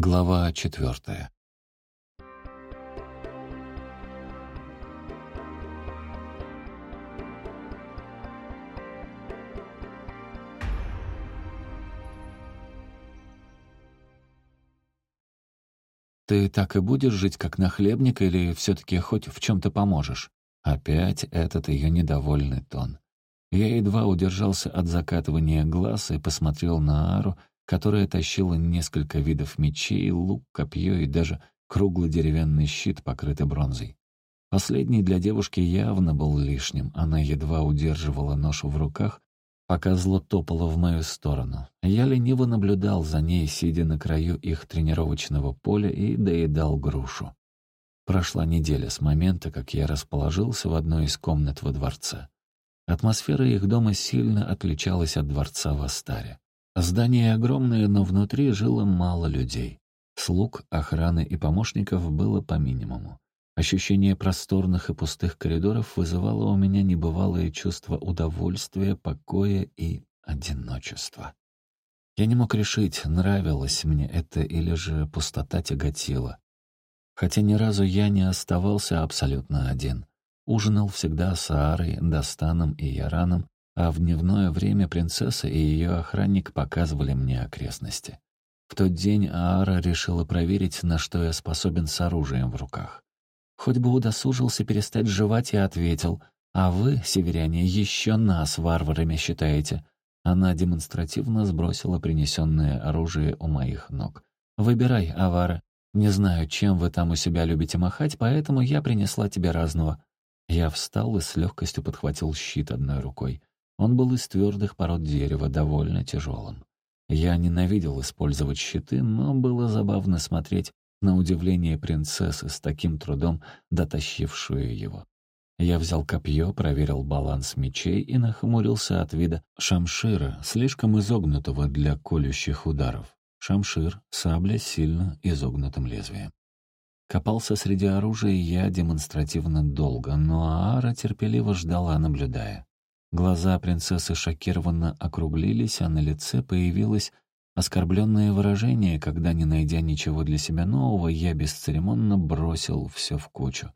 Глава четвертая. «Ты так и будешь жить, как нахлебник, или все-таки хоть в чем-то поможешь?» Опять этот ее недовольный тон. Я едва удержался от закатывания глаз и посмотрел на Ару, которая тащила несколько видов мечей, лук, копье и даже круглый деревянный щит, покрытый бронзой. Последний для девушки явно был лишним. Она едва удерживала ношу в руках, пока зло топало в мою сторону. Я лениво наблюдал за ней, сидя на краю их тренировочного поля и доедал грушу. Прошла неделя с момента, как я расположился в одной из комнат во дворце. Атмосфера их дома сильно отличалась от дворца в Астаре. Здание огромное, но внутри жило мало людей. Слуг, охраны и помощников было по минимуму. Ощущение просторных и пустых коридоров вызывало у меня небывалое чувство удовольствия, покоя и одиночества. Я не мог решить, нравилось мне это или же пустота тяготила. Хотя ни разу я не оставался абсолютно один. Ужинал всегда с Аарой, Достаном и Яраном, а в дневное время принцесса и ее охранник показывали мне окрестности. В тот день Аара решила проверить, на что я способен с оружием в руках. Хоть бы удосужился перестать жевать, и ответил, «А вы, северяне, еще нас варварами считаете». Она демонстративно сбросила принесенное оружие у моих ног. «Выбирай, Авара. Не знаю, чем вы там у себя любите махать, поэтому я принесла тебе разного». Я встал и с легкостью подхватил щит одной рукой. Он был из твердых пород дерева, довольно тяжелым. Я ненавидел использовать щиты, но было забавно смотреть на удивление принцессы с таким трудом дотащившую его. Я взял копье, проверил баланс мечей и нахмурился от вида шамшира, слишком изогнутого для колющих ударов. Шамшир — сабля с сильно изогнутым лезвием. Копался среди оружия я демонстративно долго, но Аара терпеливо ждала, наблюдая. Глаза принцессы шокированно округлились, а на лице появилось оскорбленное выражение, когда, не найдя ничего для себя нового, я бесцеремонно бросил все в кучу.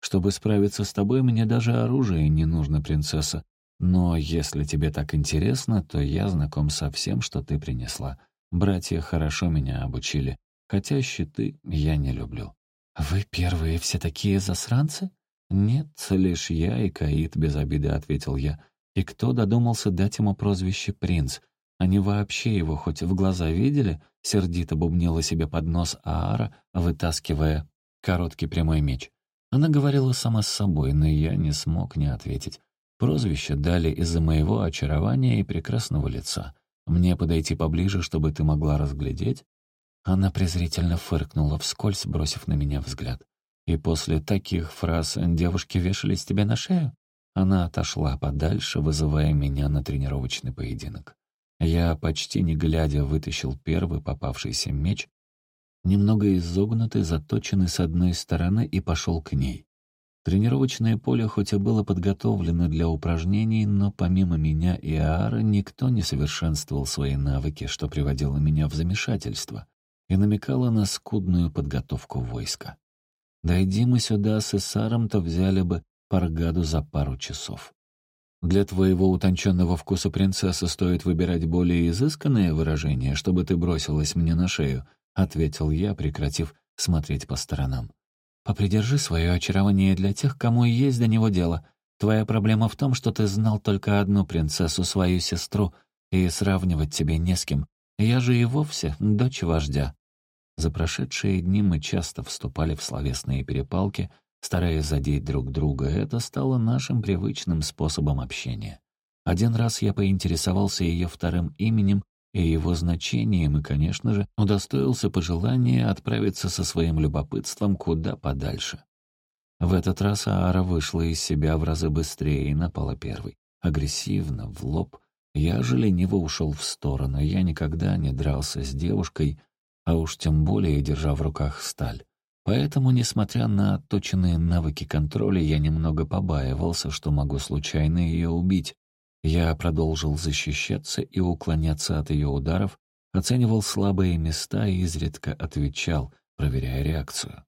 «Чтобы справиться с тобой, мне даже оружие не нужно, принцесса. Но если тебе так интересно, то я знаком со всем, что ты принесла. Братья хорошо меня обучили, хотя щиты я не люблю». «Вы первые все такие засранцы?» «Нет, лишь я и Каид», — без обиды ответил я. И кто додумался дать ему прозвище «принц»? Они вообще его хоть в глаза видели? Сердито бубнила себе под нос Аара, вытаскивая короткий прямой меч. Она говорила сама с собой, но я не смог не ответить. Прозвище дали из-за моего очарования и прекрасного лица. Мне подойти поближе, чтобы ты могла разглядеть? Она презрительно фыркнула вскользь, бросив на меня взгляд. И после таких фраз девушки вешались тебе на шею? Она отошла подальше, вызывая меня на тренировочный поединок. Я, почти не глядя, вытащил первый попавшийся меч, немного изогнутый, заточенный с одной стороны, и пошел к ней. Тренировочное поле хоть и было подготовлено для упражнений, но помимо меня и Аары никто не совершенствовал свои навыки, что приводило меня в замешательство и намекало на скудную подготовку войска. Дойди мы сюда с Исаром, то взяли бы Паргаду за пару часов. Для твоего утонченного вкуса принцесса стоит выбирать более изысканное выражение, чтобы ты бросилась мне на шею, ответил я, прекратив смотреть по сторонам. Попридержи свое очарование для тех, кому и есть до него дело. Твоя проблема в том, что ты знал только одну принцессу, свою сестру, и сравнивать тебе не с кем. Я же и вовсе дочь вождя. За прошедшие дни мы часто вступали в словесные перепалки — стараясь задеть друг друга, это стало нашим привычным способом общения. Один раз я поинтересовался ее вторым именем и его значением, и, конечно же, удостоился пожелания отправиться со своим любопытством куда подальше. В этот раз Аара вышла из себя в разы быстрее и напала первой. Агрессивно, в лоб. Я же лениво ушел в сторону. Я никогда не дрался с девушкой, а уж тем более держа в руках сталь. Поэтому, несмотря на отточенные навыки контроля, я немного побаивался, что могу случайно ее убить. Я продолжил защищаться и уклоняться от ее ударов, оценивал слабые места и изредка отвечал, проверяя реакцию.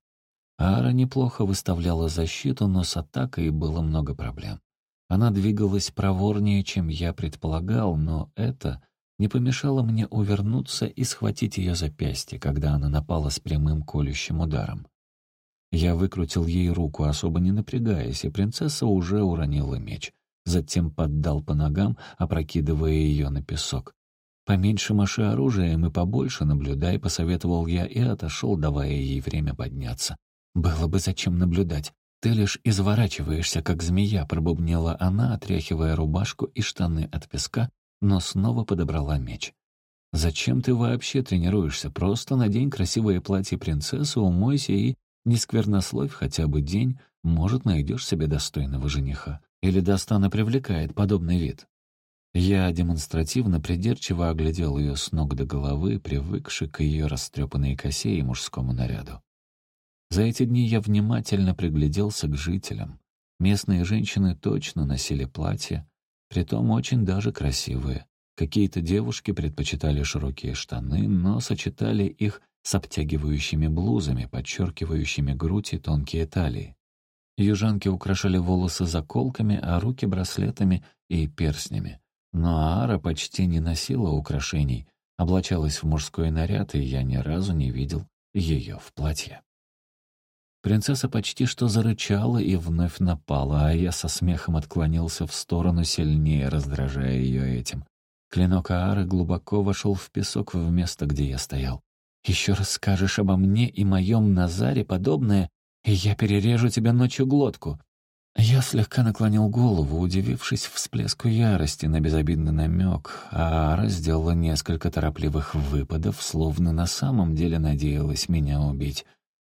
Ара неплохо выставляла защиту, но с атакой было много проблем. Она двигалась проворнее, чем я предполагал, но это не помешало мне увернуться и схватить ее запястье, когда она напала с прямым колющим ударом. Я выкрутил ей руку, особо не напрягаясь, и принцесса уже уронила меч. Затем поддал по ногам, опрокидывая ее на песок. «Поменьше маши оружием и побольше наблюдай», — посоветовал я и отошел, давая ей время подняться. «Было бы зачем наблюдать. Ты лишь изворачиваешься, как змея», — пробубнила она, отряхивая рубашку и штаны от песка, но снова подобрала меч. «Зачем ты вообще тренируешься? Просто надень красивое платье принцессы, умойся и не сквернословь хотя бы день, может, найдешь себе достойного жениха. Или Достана привлекает подобный вид?» Я демонстративно придирчиво оглядел ее с ног до головы, привыкший к ее растрепанной косе и мужскому наряду. За эти дни я внимательно пригляделся к жителям. Местные женщины точно носили платья, притом очень даже красивые. Какие-то девушки предпочитали широкие штаны, но сочетали их с обтягивающими блузами, подчеркивающими грудь и тонкие талии. Южанки украшали волосы заколками, а руки браслетами и перстнями. Но Аара почти не носила украшений, облачалась в мужской наряд, и я ни разу не видел ее в платье. Принцесса почти что зарычала и вновь напала, а я со смехом отклонился в сторону, сильнее раздражая ее этим. Клинок Аары глубоко вошел в песок в место, где я стоял. «Еще раз скажешь обо мне и моем Назаре подобное, и я перережу тебе ночью глотку». Я слегка наклонил голову, удивившись всплеску ярости на безобидный намек, а Ара сделала несколько торопливых выпадов, словно на самом деле надеялась меня убить.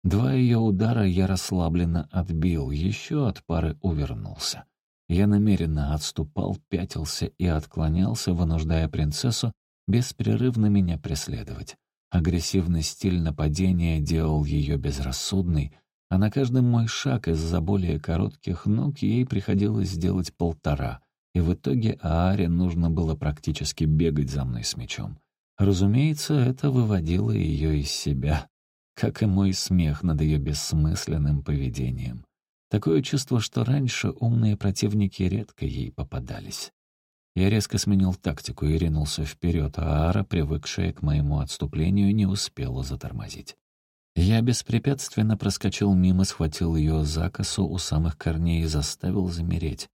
Два ее удара я расслабленно отбил, еще от пары увернулся. Я намеренно отступал, пятился и отклонялся, вынуждая принцессу беспрерывно меня преследовать. Агрессивный стиль нападения делал ее безрассудной, а на каждый мой шаг из-за более коротких ног ей приходилось сделать полтора, и в итоге Ааре нужно было практически бегать за мной с мечом. Разумеется, это выводило ее из себя как и мой смех над ее бессмысленным поведением. Такое чувство, что раньше умные противники редко ей попадались. Я резко сменил тактику и ринулся вперед, а Ара, привыкшая к моему отступлению, не успела затормозить. Я беспрепятственно проскочил мимо, схватил ее за косу у самых корней и заставил замереть.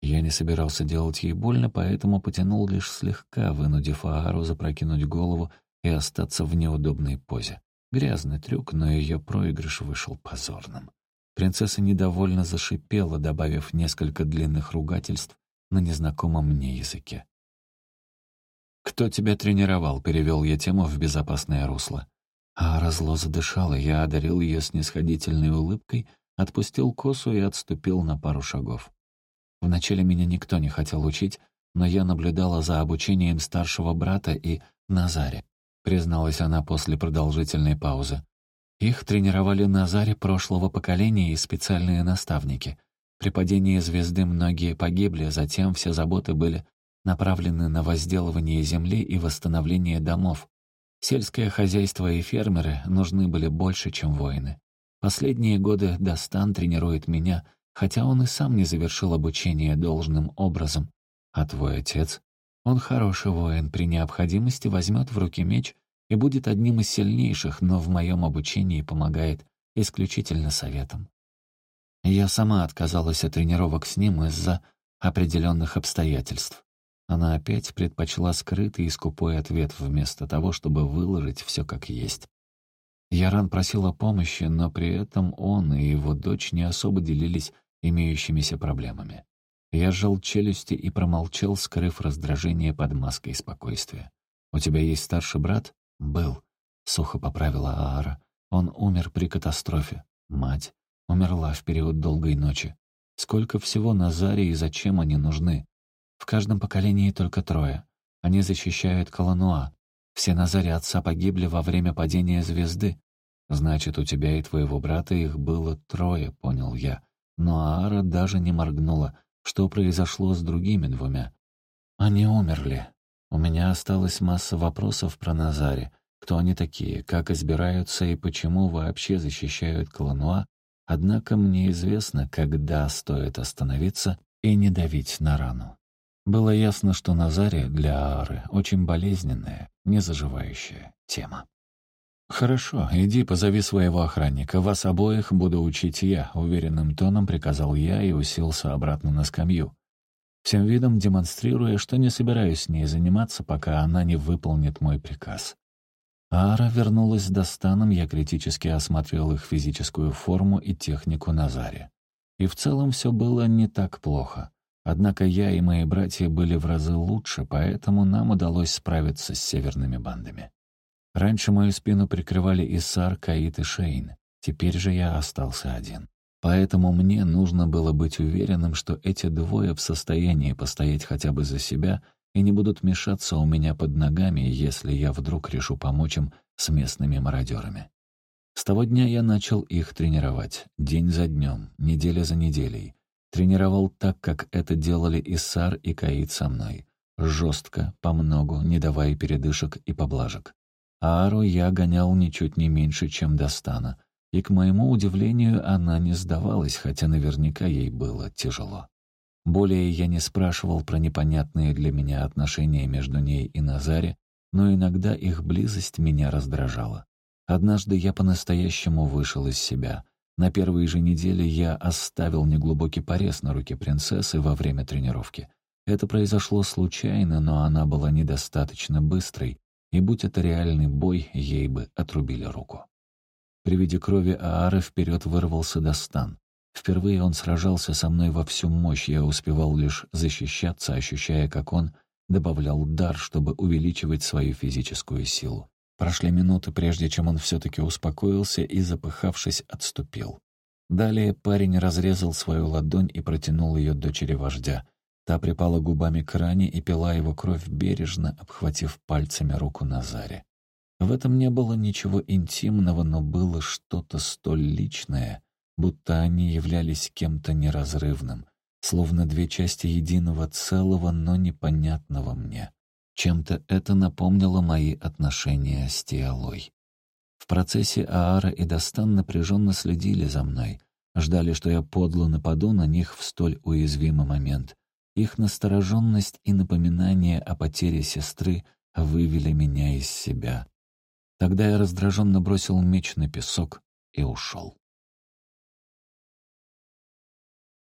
Я не собирался делать ей больно, поэтому потянул лишь слегка, вынудив Аару запрокинуть голову и остаться в неудобной позе. Грязный трюк, но ее проигрыш вышел позорным. Принцесса недовольно зашипела, добавив несколько длинных ругательств на незнакомом мне языке. «Кто тебя тренировал?» — перевел я тему в безопасное русло. А разло задышало, я одарил ее снисходительной улыбкой, отпустил косу и отступил на пару шагов. Вначале меня никто не хотел учить, но я наблюдала за обучением старшего брата и Назаре призналась она после продолжительной паузы. Их тренировали на заре прошлого поколения и специальные наставники. При падении звезды многие погибли, затем все заботы были направлены на возделывание земли и восстановление домов. Сельское хозяйство и фермеры нужны были больше, чем воины. Последние годы Дастан тренирует меня, хотя он и сам не завершил обучение должным образом. А твой отец? Он хороший воин, при необходимости возьмет в руки меч и будет одним из сильнейших, но в моем обучении помогает исключительно советом. Я сама отказалась от тренировок с ним из-за определенных обстоятельств. Она опять предпочла скрытый и скупой ответ вместо того, чтобы выложить все как есть. Яран просил о помощи, но при этом он и его дочь не особо делились имеющимися проблемами. Я сжал челюсти и промолчал, скрыв раздражение под маской спокойствия. «У тебя есть старший брат?» «Был», — сухо поправила Аара. «Он умер при катастрофе. Мать умерла в период долгой ночи. Сколько всего на Заре и зачем они нужны? В каждом поколении только трое. Они защищают Калануа. Все на Заре отца погибли во время падения звезды. Значит, у тебя и твоего брата их было трое, понял я. Но Аара даже не моргнула. Что произошло с другими двумя? Они умерли. У меня осталась масса вопросов про Назари. Кто они такие, как избираются и почему вообще защищают Клануа, однако мне известно, когда стоит остановиться и не давить на рану. Было ясно, что Назари для Ары очень болезненная, незаживающая тема. «Хорошо, иди позови своего охранника. Вас обоих буду учить я», — уверенным тоном приказал я и уселся обратно на скамью. Всем видом демонстрируя, что не собираюсь с ней заниматься, пока она не выполнит мой приказ. Ара вернулась с Достаном, я критически осмотрел их физическую форму и технику Назари. И в целом все было не так плохо. Однако я и мои братья были в разы лучше, поэтому нам удалось справиться с северными бандами. Раньше мою спину прикрывали Исар, Каит и Шейн. Теперь же я остался один. Поэтому мне нужно было быть уверенным, что эти двое в состоянии постоять хотя бы за себя и не будут мешаться у меня под ногами, если я вдруг решу помочь им с местными мародерами. С того дня я начал их тренировать, день за днем, неделя за неделей. Тренировал так, как это делали Иссар и Каид со мной. Жестко, помногу, не давая передышек и поблажек. Ару я гонял ничуть не меньше, чем Достана. И, к моему удивлению, она не сдавалась, хотя наверняка ей было тяжело. Более я не спрашивал про непонятные для меня отношения между ней и Назаре, но иногда их близость меня раздражала. Однажды я по-настоящему вышел из себя — на первой же неделе я оставил неглубокий порез на руке принцессы во время тренировки. Это произошло случайно, но она была недостаточно быстрой, и будь это реальный бой, ей бы отрубили руку. При виде крови Аары вперед вырвался Достан. Впервые он сражался со мной во всю мощь, я успевал лишь защищаться, ощущая, как он добавлял дар, чтобы увеличивать свою физическую силу. Прошли минуты, прежде чем он все-таки успокоился и, запыхавшись, отступил. Далее парень разрезал свою ладонь и протянул ее дочери вождя. Та припала губами к ране и пила его кровь бережно, обхватив пальцами руку Назаре. В этом не было ничего интимного, но было что-то столь личное, будто они являлись кем-то неразрывным, словно две части единого целого, но непонятного мне. Чем-то это напомнило мои отношения с Тиалой. В процессе Аара и Достан напряженно следили за мной, ждали, что я подло нападу на них в столь уязвимый момент. Их настороженность и напоминание о потере сестры вывели меня из себя. Тогда я раздраженно бросил меч на песок и ушел.